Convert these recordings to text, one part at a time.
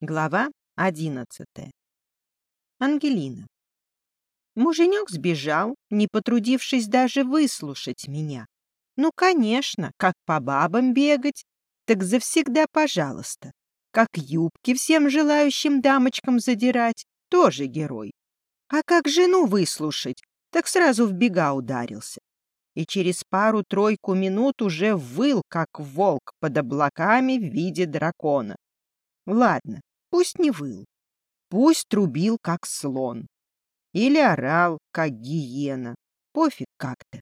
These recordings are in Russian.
Глава одиннадцатая. Ангелина. Муженек сбежал, не потрудившись даже выслушать меня. Ну, конечно, как по бабам бегать, так завсегда пожалуйста. Как юбки всем желающим дамочкам задирать, тоже герой. А как жену выслушать, так сразу в бега ударился. И через пару-тройку минут уже выл, как волк под облаками в виде дракона. Ладно, Пусть не выл, пусть трубил, как слон. Или орал, как гиена. Пофиг как-то.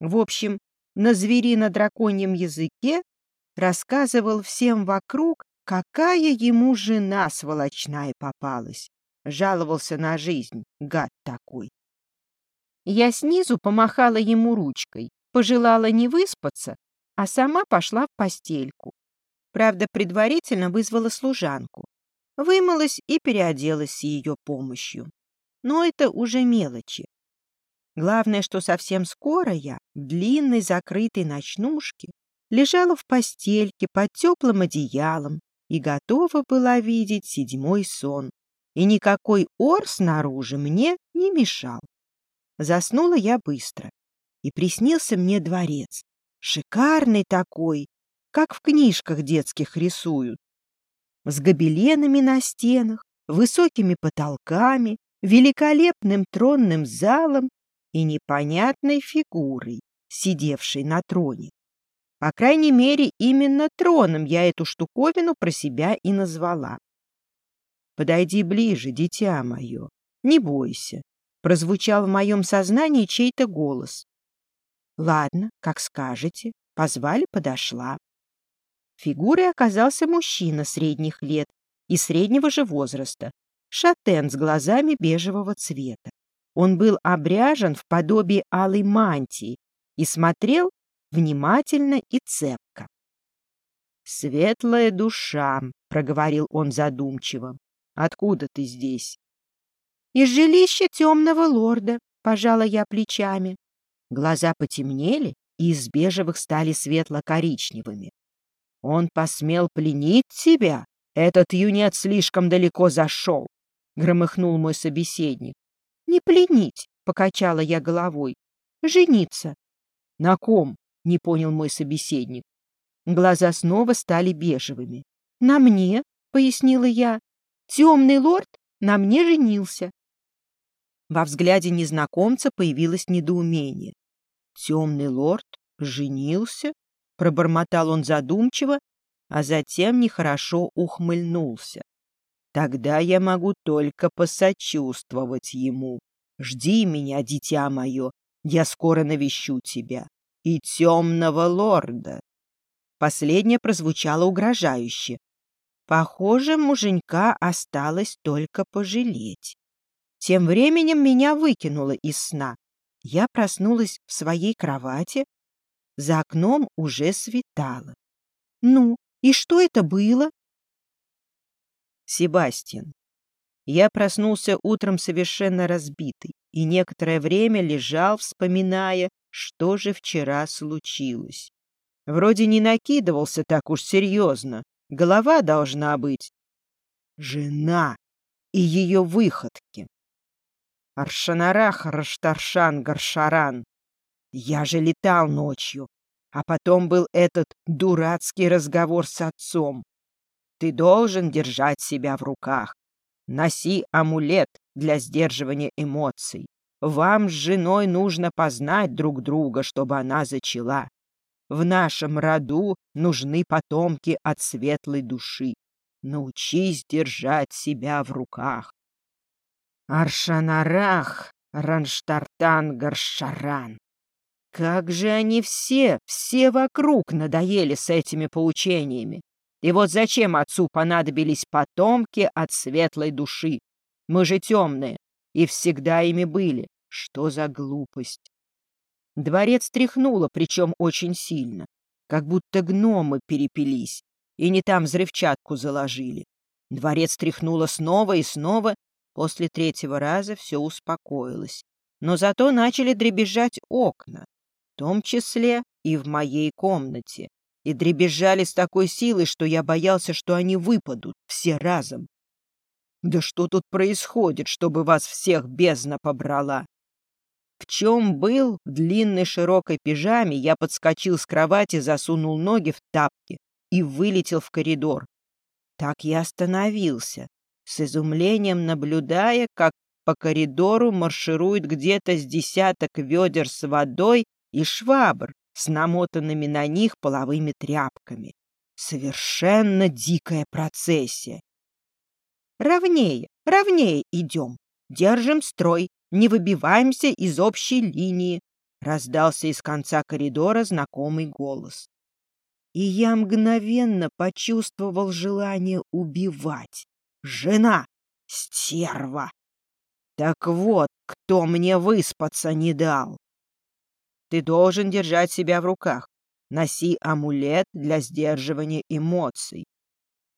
В общем, на зверино-драконьем языке рассказывал всем вокруг, какая ему жена сволочная попалась. Жаловался на жизнь, гад такой. Я снизу помахала ему ручкой, пожелала не выспаться, а сама пошла в постельку. Правда, предварительно вызвала служанку. Вымылась и переоделась с ее помощью. Но это уже мелочи. Главное, что совсем скоро я в длинной закрытой ночнушке лежала в постельке под теплым одеялом и готова была видеть седьмой сон. И никакой ор снаружи мне не мешал. Заснула я быстро, и приснился мне дворец. Шикарный такой, как в книжках детских рисуют с гобеленами на стенах, высокими потолками, великолепным тронным залом и непонятной фигурой, сидевшей на троне. По крайней мере, именно троном я эту штуковину про себя и назвала. «Подойди ближе, дитя мое, не бойся», — прозвучал в моем сознании чей-то голос. «Ладно, как скажете». Позвали, подошла. Фигурой оказался мужчина средних лет и среднего же возраста, шатен с глазами бежевого цвета. Он был обряжен в подобие алой мантии и смотрел внимательно и цепко. «Светлая душа», — проговорил он задумчиво, — «откуда ты здесь?» «Из жилища темного лорда», — пожала я плечами. Глаза потемнели и из бежевых стали светло-коричневыми. Он посмел пленить тебя? Этот юнец слишком далеко зашел, — громыхнул мой собеседник. — Не пленить, — покачала я головой. — Жениться. — На ком? — не понял мой собеседник. Глаза снова стали бежевыми. — На мне, — пояснила я. Темный лорд на мне женился. Во взгляде незнакомца появилось недоумение. Темный лорд женился? Пробормотал он задумчиво, а затем нехорошо ухмыльнулся. Тогда я могу только посочувствовать ему. Жди меня, дитя мое, я скоро навещу тебя. И темного лорда. Последнее прозвучало угрожающе. Похоже, муженька осталось только пожалеть. Тем временем меня выкинуло из сна. Я проснулась в своей кровати, за окном уже светало. Ну, и что это было? Себастьян. Я проснулся утром совершенно разбитый и некоторое время лежал, вспоминая, что же вчера случилось. Вроде не накидывался так уж серьезно. Голова должна быть. Жена и ее выходки. Аршанарах Раштаршан Гаршаран. Я же летал ночью, а потом был этот дурацкий разговор с отцом. Ты должен держать себя в руках. Носи амулет для сдерживания эмоций. Вам с женой нужно познать друг друга, чтобы она зачала. В нашем роду нужны потомки от светлой души. Научись держать себя в руках. Аршанарах, Ранштартан, Гаршаран. Как же они все, все вокруг надоели с этими поучениями. И вот зачем отцу понадобились потомки от светлой души? Мы же темные, и всегда ими были. Что за глупость? Дворец тряхнуло, причем очень сильно, как будто гномы перепились, и не там взрывчатку заложили. Дворец тряхнуло снова и снова, после третьего раза все успокоилось. Но зато начали дребезжать окна том числе и в моей комнате. и дребезжали с такой силой, что я боялся, что они выпадут все разом. Да что тут происходит, чтобы вас всех бездна побрала? В чем был, в длинной широкой пижаме, я подскочил с кровати, засунул ноги в тапки и вылетел в коридор. Так я остановился, с изумлением наблюдая, как по коридору марширует где-то с десяток ведер с водой и швабр с намотанными на них половыми тряпками. Совершенно дикая процессия. Ровнее, ровнее идем. Держим строй, не выбиваемся из общей линии. Раздался из конца коридора знакомый голос. И я мгновенно почувствовал желание убивать. Жена! Стерва! Так вот, кто мне выспаться не дал. Ты должен держать себя в руках. Носи амулет для сдерживания эмоций.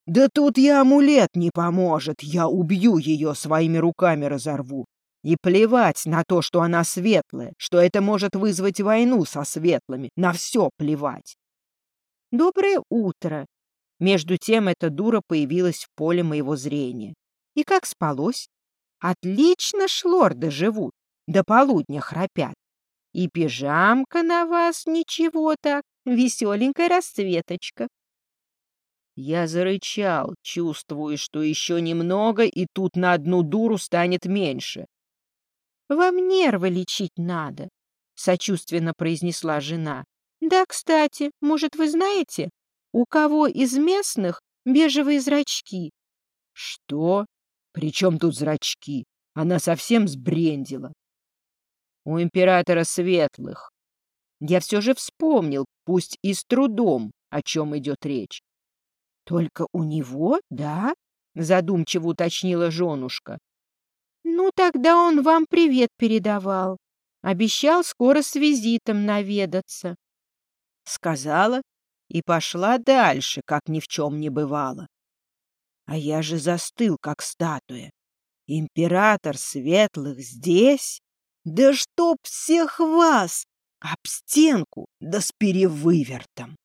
Да тут и амулет не поможет. Я убью ее своими руками разорву. И плевать на то, что она светлая, что это может вызвать войну со светлыми. На все плевать. Доброе утро. Между тем эта дура появилась в поле моего зрения. И как спалось? Отлично шлорды живут, до полудня храпят. И пижамка на вас ничего так, веселенькая расцветочка. Я зарычал, чувствуя, что еще немного, и тут на одну дуру станет меньше. — Вам нервы лечить надо, — сочувственно произнесла жена. — Да, кстати, может, вы знаете, у кого из местных бежевые зрачки? — Что? При чем тут зрачки? Она совсем сбрендила у императора светлых. Я все же вспомнил, пусть и с трудом, о чем идет речь. — Только у него, да? — задумчиво уточнила женушка. — Ну, тогда он вам привет передавал. Обещал скоро с визитом наведаться. Сказала и пошла дальше, как ни в чем не бывало. А я же застыл, как статуя. Император светлых здесь? Да чтоб всех вас! Об стенку, да с перевывертом!